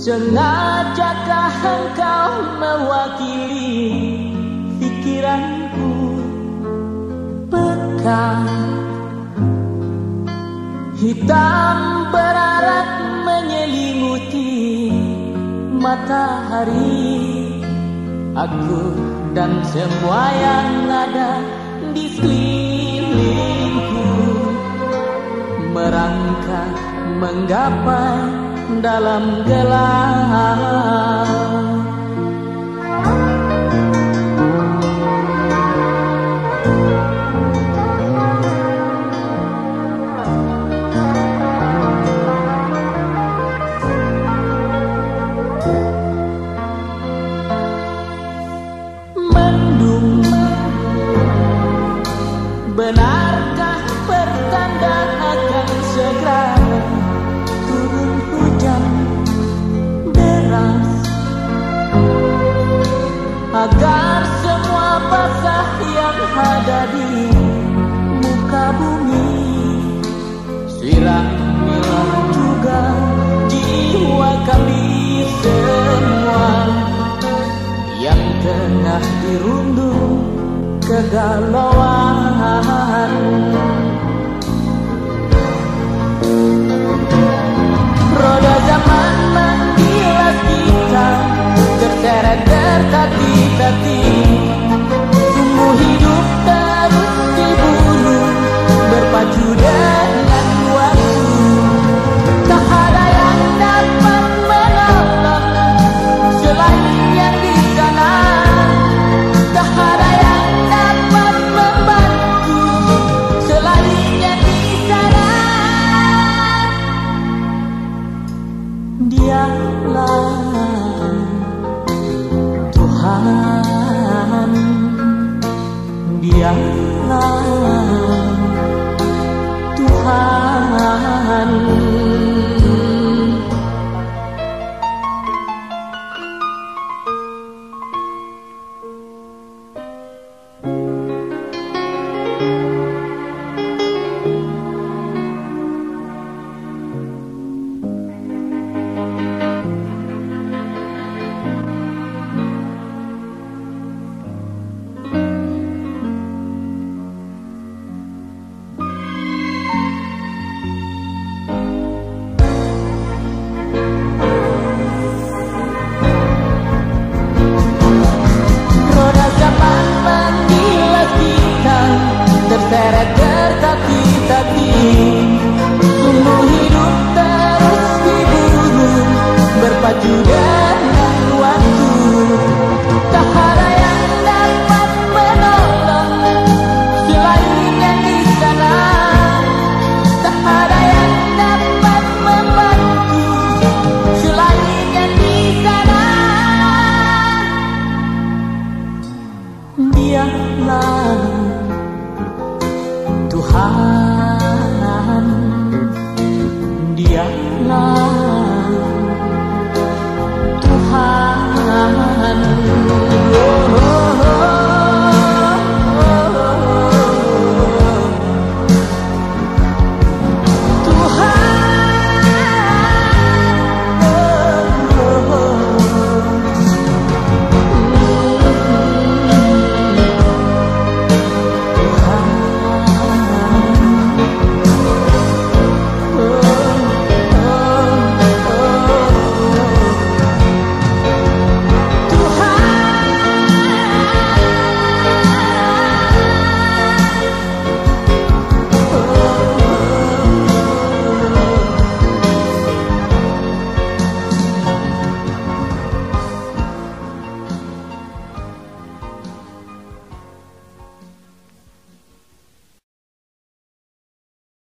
Sengajakah engkau mewakili pikiranku? Pekan Hitam berarak menyelimuti matahari. Aku dan semua yang ada di sekelilingku Merangkak menggapai dalam gelap agar semua basah yang ada di muka bumi siramilah juga jiwa kami semua. Yang tengah dirundung kegalauan Dialah Berpacu dengan waktu Tak ada yang dapat menolong Selain yang di sana Tak ada yang dapat membantu Selain yang di sana Dialah